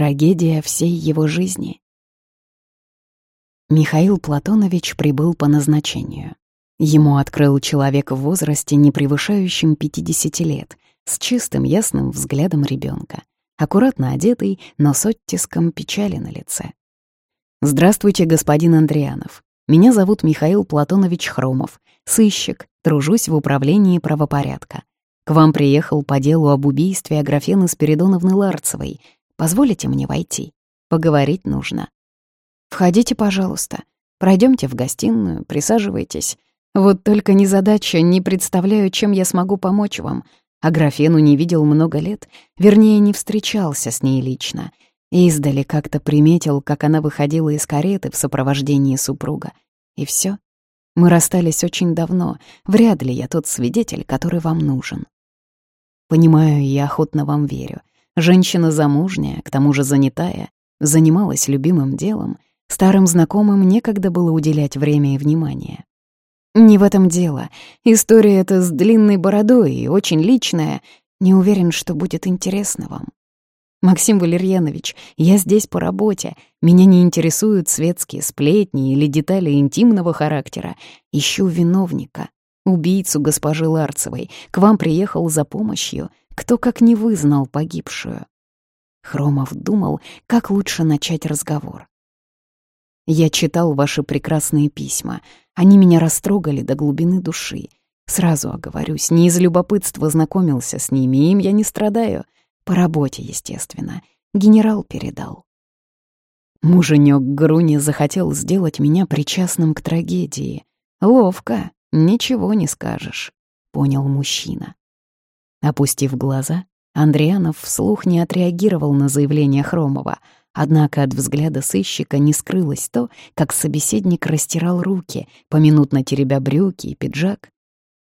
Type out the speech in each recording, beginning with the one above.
трагедия всей его жизни. Михаил Платонович прибыл по назначению. Ему открыл человек в возрасте, не превышающем 50 лет, с чистым ясным взглядом ребенка, аккуратно одетый, но с оттиском печали на лице. «Здравствуйте, господин Андрианов. Меня зовут Михаил Платонович Хромов, сыщик, тружусь в управлении правопорядка. К вам приехал по делу об убийстве Аграфены Спиридоновны Ларцевой. Позволите мне войти? Поговорить нужно». «Входите, пожалуйста. Пройдемте в гостиную, присаживайтесь. Вот только незадача, не представляю, чем я смогу помочь вам. А графену не видел много лет, вернее, не встречался с ней лично. Издали как-то приметил, как она выходила из кареты в сопровождении супруга. И все. Мы расстались очень давно, вряд ли я тот свидетель, который вам нужен. Понимаю и охотно вам верю. Женщина замужняя, к тому же занятая, занималась любимым делом, старым знакомым некогда было уделять время и внимание. Не в этом дело. История эта с длинной бородой и очень личная. Не уверен, что будет интересно вам. Максим Валерьянович, я здесь по работе. Меня не интересуют светские сплетни или детали интимного характера. Ищу виновника, убийцу госпожи Ларцевой. К вам приехал за помощью. Кто как не вы знал погибшую? Хромов думал, как лучше начать разговор. Я читал ваши прекрасные письма. Они меня растрогали до глубины души. Сразу оговорюсь, не из любопытства знакомился с ними, им я не страдаю. По работе, естественно. Генерал передал. Муженек Груни захотел сделать меня причастным к трагедии. Ловко, ничего не скажешь, понял мужчина. Опустив глаза, Андрианов вслух не отреагировал на заявление Хромова — Однако от взгляда сыщика не скрылось то, как собеседник растирал руки, поминутно теребя брюки и пиджак.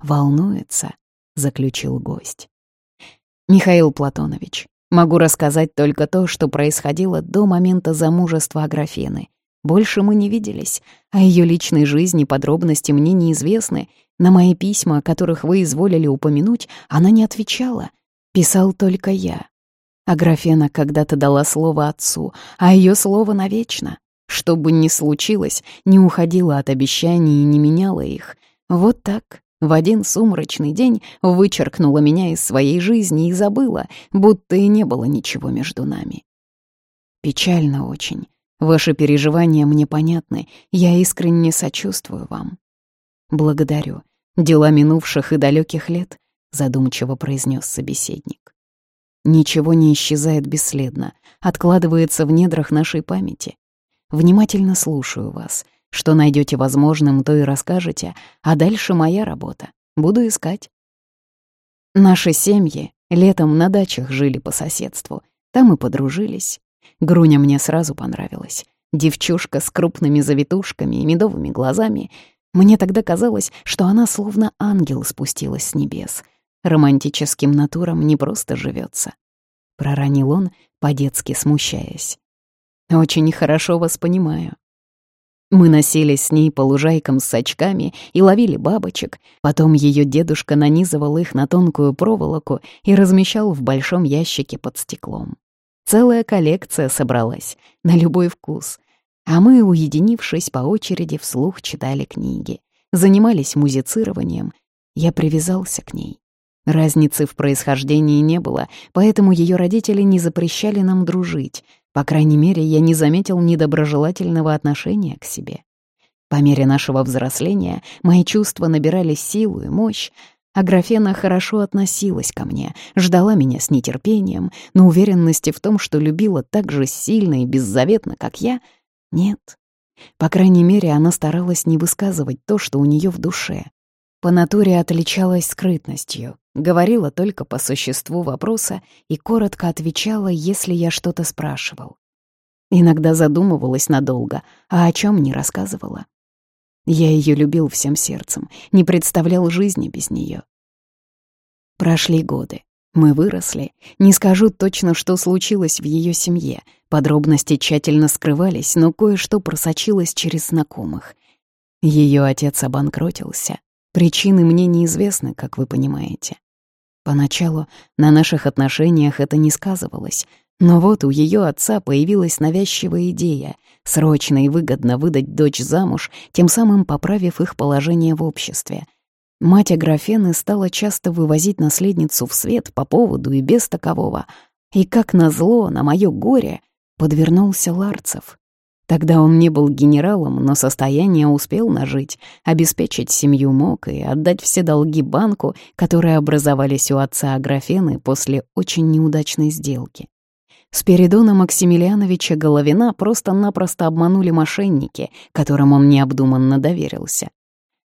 «Волнуется», — заключил гость. «Михаил Платонович, могу рассказать только то, что происходило до момента замужества Аграфены. Больше мы не виделись, а ее личной жизни подробности мне неизвестны. На мои письма, о которых вы изволили упомянуть, она не отвечала. Писал только я, а графена когда-то дала слово отцу, а ее слово навечно. Что бы ни случилось, не уходила от обещаний и не меняла их. Вот так, в один сумрачный день вычеркнула меня из своей жизни и забыла, будто и не было ничего между нами. Печально очень. Ваши переживания мне понятны, я искренне сочувствую вам. Благодарю. Дела минувших и далеких лет, задумчиво произнес собеседник. Ничего не исчезает бесследно, откладывается в недрах нашей памяти. Внимательно слушаю вас. Что найдете возможным, то и расскажете, а дальше моя работа. Буду искать. Наши семьи летом на дачах жили по соседству. Там и подружились. Груня мне сразу понравилась. Девчушка с крупными завитушками и медовыми глазами. Мне тогда казалось, что она словно ангел спустилась с небес — Романтическим натурам не просто живется. Проронил он, по-детски смущаясь. Очень хорошо вас понимаю. Мы носились с ней по лужайкам с очками и ловили бабочек. Потом ее дедушка нанизывал их на тонкую проволоку и размещал в большом ящике под стеклом. Целая коллекция собралась, на любой вкус. А мы, уединившись по очереди, вслух читали книги, занимались музицированием. Я привязался к ней. Разницы в происхождении не было, поэтому ее родители не запрещали нам дружить. По крайней мере, я не заметил недоброжелательного отношения к себе. По мере нашего взросления мои чувства набирали силу и мощь, а графена хорошо относилась ко мне, ждала меня с нетерпением, но уверенности в том, что любила так же сильно и беззаветно, как я, нет. По крайней мере, она старалась не высказывать то, что у нее в душе. По натуре отличалась скрытностью, говорила только по существу вопроса и коротко отвечала, если я что-то спрашивал. Иногда задумывалась надолго, а о чем не рассказывала. Я ее любил всем сердцем, не представлял жизни без нее. Прошли годы. Мы выросли. Не скажу точно, что случилось в ее семье. Подробности тщательно скрывались, но кое-что просочилось через знакомых. Ее отец обанкротился. Причины мне неизвестны, как вы понимаете. Поначалу на наших отношениях это не сказывалось, Но вот у ее отца появилась навязчивая идея — срочно и выгодно выдать дочь замуж, тем самым поправив их положение в обществе. Мать Аграфены стала часто вывозить наследницу в свет по поводу и без такового. И как назло, на мое горе, подвернулся Ларцев. Тогда он не был генералом, но состояние успел нажить, обеспечить семью мог и отдать все долги банку, которые образовались у отца Аграфены после очень неудачной сделки. Спиридона Максимилиановича Головина просто-напросто обманули мошенники, которым он необдуманно доверился.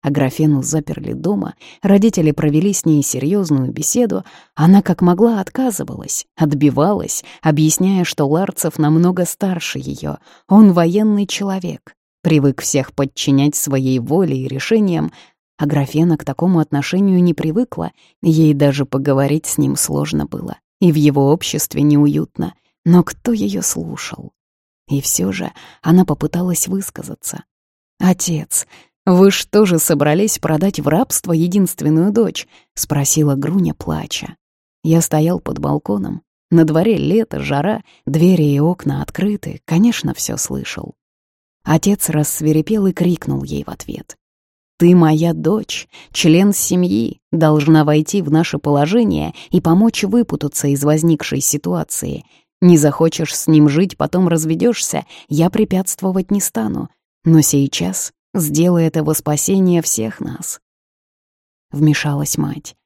Аграфену заперли дома, родители провели с ней серьезную беседу, она как могла отказывалась, отбивалась, объясняя, что Ларцев намного старше ее, он военный человек, привык всех подчинять своей воле и решениям, а Графена к такому отношению не привыкла, ей даже поговорить с ним сложно было, и в его обществе неуютно — но кто ее слушал? И все же она попыталась высказаться. «Отец, вы что же собрались продать в рабство единственную дочь?» — спросила Груня, плача. Я стоял под балконом. На дворе лето, жара, двери и окна открыты, конечно, все слышал. Отец рассверепел и крикнул ей в ответ. «Ты моя дочь, член семьи, должна войти в наше положение и помочь выпутаться из возникшей ситуации. Не захочешь с ним жить, потом разведешься, я препятствовать не стану. Но сейчас сделай это во спасение всех нас. Вмешалась мать.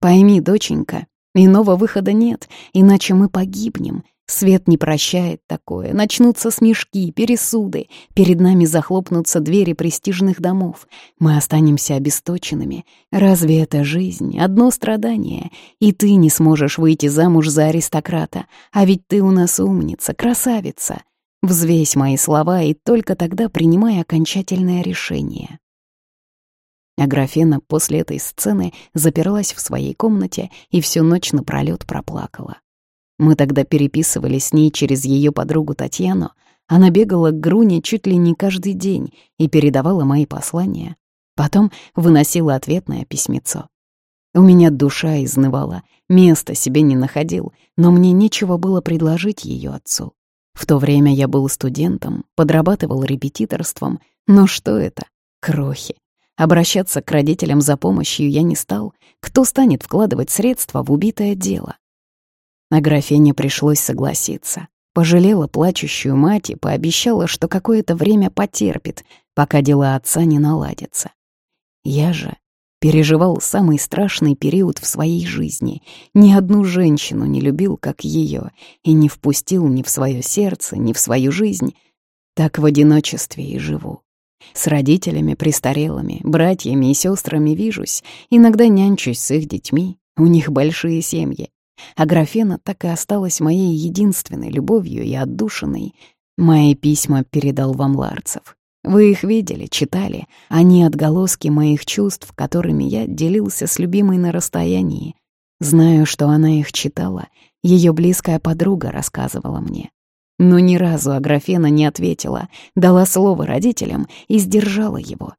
Пойми, доченька, иного выхода нет, иначе мы погибнем. Свет не прощает такое. Начнутся смешки, пересуды. Перед нами захлопнутся двери престижных домов. Мы останемся обесточенными. Разве это жизнь? Одно страдание. И ты не сможешь выйти замуж за аристократа. А ведь ты у нас умница, красавица. Взвесь мои слова и только тогда принимай окончательное решение. Аграфена после этой сцены заперлась в своей комнате и всю ночь напролёт проплакала. Мы тогда переписывались с ней через ее подругу Татьяну. Она бегала к Груне чуть ли не каждый день и передавала мои послания. Потом выносила ответное письмецо. У меня душа изнывала, места себе не находил, но мне нечего было предложить ее отцу. В то время я был студентом, подрабатывал репетиторством, но что это? Крохи. Обращаться к родителям за помощью я не стал. Кто станет вкладывать средства в убитое дело? А графине пришлось согласиться. Пожалела плачущую мать и пообещала, что какое-то время потерпит, пока дела отца не наладятся. Я же переживал самый страшный период в своей жизни. Ни одну женщину не любил, как ее, и не впустил ни в свое сердце, ни в свою жизнь. Так в одиночестве и живу. С родителями престарелыми, братьями и сестрами вижусь, иногда нянчусь с их детьми, у них большие семьи. А графена так и осталась моей единственной любовью и отдушиной. Мои письма передал вам Ларцев. Вы их видели, читали. Они отголоски моих чувств, которыми я делился с любимой на расстоянии. Знаю, что она их читала. Ее близкая подруга рассказывала мне. Но ни разу Аграфена не ответила, дала слово родителям и сдержала его.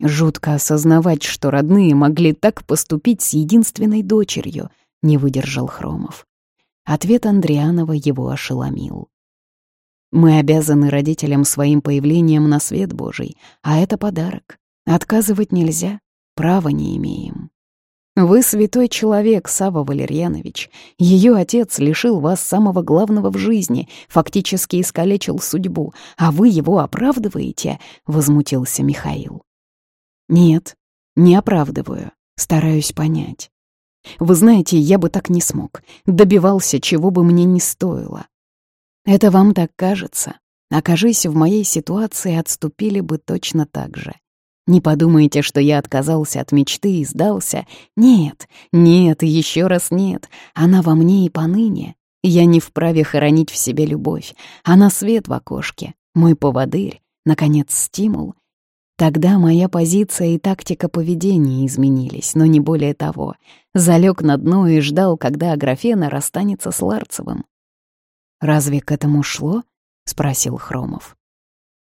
Жутко осознавать, что родные могли так поступить с единственной дочерью — не выдержал Хромов. Ответ Андрианова его ошеломил. «Мы обязаны родителям своим появлением на свет Божий, а это подарок. Отказывать нельзя, права не имеем». «Вы святой человек, Сава Валерьянович. Ее отец лишил вас самого главного в жизни, фактически искалечил судьбу, а вы его оправдываете?» — возмутился Михаил. «Нет, не оправдываю. Стараюсь понять. Вы знаете, я бы так не смог. Добивался, чего бы мне не стоило. Это вам так кажется. Окажись в моей ситуации, отступили бы точно так же. Не подумайте, что я отказался от мечты и сдался. Нет, нет и еще раз нет. Она во мне и поныне. Я не вправе хоронить в себе любовь. Она свет в окошке, мой поводырь, наконец, стимул — Тогда моя позиция и тактика поведения изменились, но не более того. Залег на дно и ждал, когда Аграфена расстанется с Ларцевым. «Разве к этому шло?» — спросил Хромов.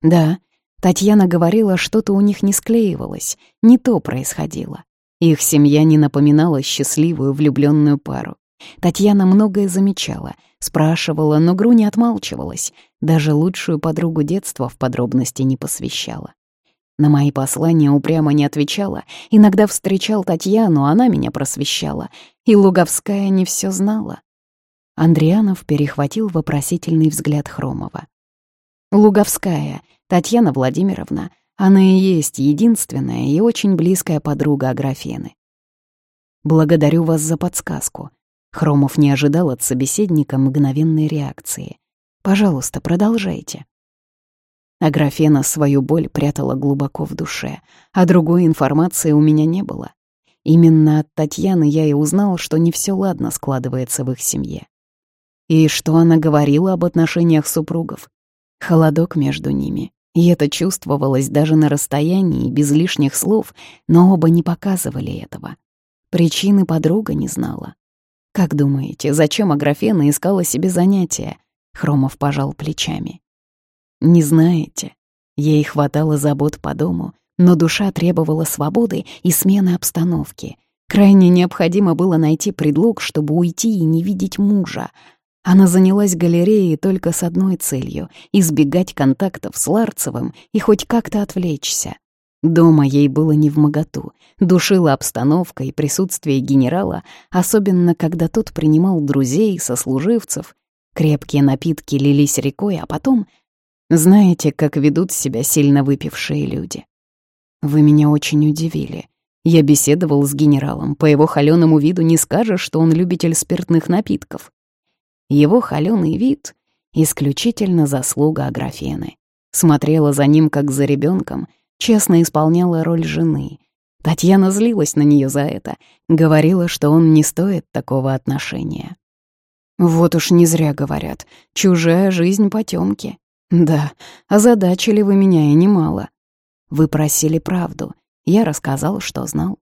«Да, Татьяна говорила, что-то у них не склеивалось, не то происходило. Их семья не напоминала счастливую влюбленную пару. Татьяна многое замечала, спрашивала, но Гру не отмалчивалась, даже лучшую подругу детства в подробности не посвящала. На мои послания упрямо не отвечала, иногда встречал Татьяну, она меня просвещала, и Луговская не все знала. Андрианов перехватил вопросительный взгляд Хромова. «Луговская, Татьяна Владимировна, она и есть единственная и очень близкая подруга Аграфены. Благодарю вас за подсказку. Хромов не ожидал от собеседника мгновенной реакции. Пожалуйста, продолжайте. Аграфена свою боль прятала глубоко в душе, а другой информации у меня не было. Именно от Татьяны я и узнал, что не все ладно складывается в их семье. И что она говорила об отношениях супругов. Холодок между ними. И это чувствовалось даже на расстоянии, без лишних слов, но оба не показывали этого. Причины подруга не знала. «Как думаете, зачем Аграфена искала себе занятия?» Хромов пожал плечами. «Не знаете. Ей хватало забот по дому, но душа требовала свободы и смены обстановки. Крайне необходимо было найти предлог, чтобы уйти и не видеть мужа. Она занялась галереей только с одной целью — избегать контактов с Ларцевым и хоть как-то отвлечься. Дома ей было не в моготу, душила обстановка и присутствие генерала, особенно когда тот принимал друзей, сослуживцев. Крепкие напитки лились рекой, а потом... Знаете, как ведут себя сильно выпившие люди. Вы меня очень удивили. Я беседовал с генералом, по его холёному виду не скажешь, что он любитель спиртных напитков. Его холёный вид — исключительно заслуга Аграфены. Смотрела за ним, как за ребенком — честно исполняла роль жены. Татьяна злилась на нее за это, говорила, что он не стоит такого отношения. Вот уж не зря говорят, чужая жизнь потемки. Да, озадачили вы меня и немало. Вы просили правду, я рассказал, что знал.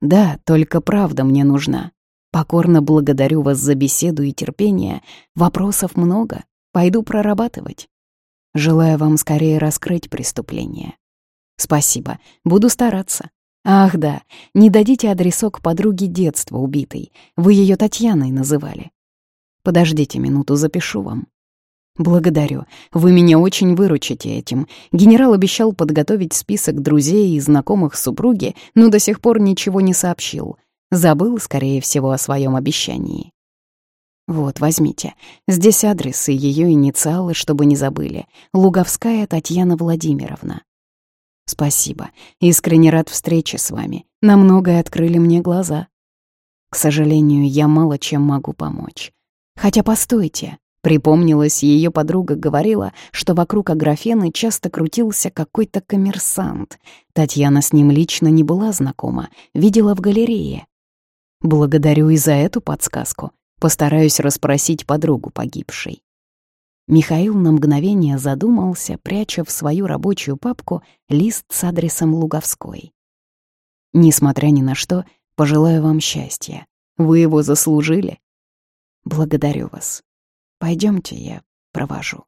Да, только правда мне нужна. Покорно благодарю вас за беседу и терпение. Вопросов много, пойду прорабатывать. Желаю вам скорее раскрыть преступление. «Спасибо, буду стараться». «Ах да, не дадите адресок подруги детства убитой. Вы ее Татьяной называли». «Подождите минуту, запишу вам». «Благодарю. Вы меня очень выручите этим. Генерал обещал подготовить список друзей и знакомых супруги, но до сих пор ничего не сообщил. Забыл, скорее всего, о своем обещании». «Вот, возьмите. Здесь адрес и ее инициалы, чтобы не забыли. Луговская Татьяна Владимировна». Спасибо. Искренне рад встрече с вами. На многое открыли мне глаза. К сожалению, я мало чем могу помочь. Хотя постойте. Припомнилась, ее подруга говорила, что вокруг Аграфены часто крутился какой-то коммерсант. Татьяна с ним лично не была знакома, видела в галерее. Благодарю и за эту подсказку. Постараюсь расспросить подругу погибшей. Михаил на мгновение задумался, пряча в свою рабочую папку лист с адресом Луговской. «Несмотря ни на что, пожелаю вам счастья. Вы его заслужили. Благодарю вас. Пойдемте, я провожу».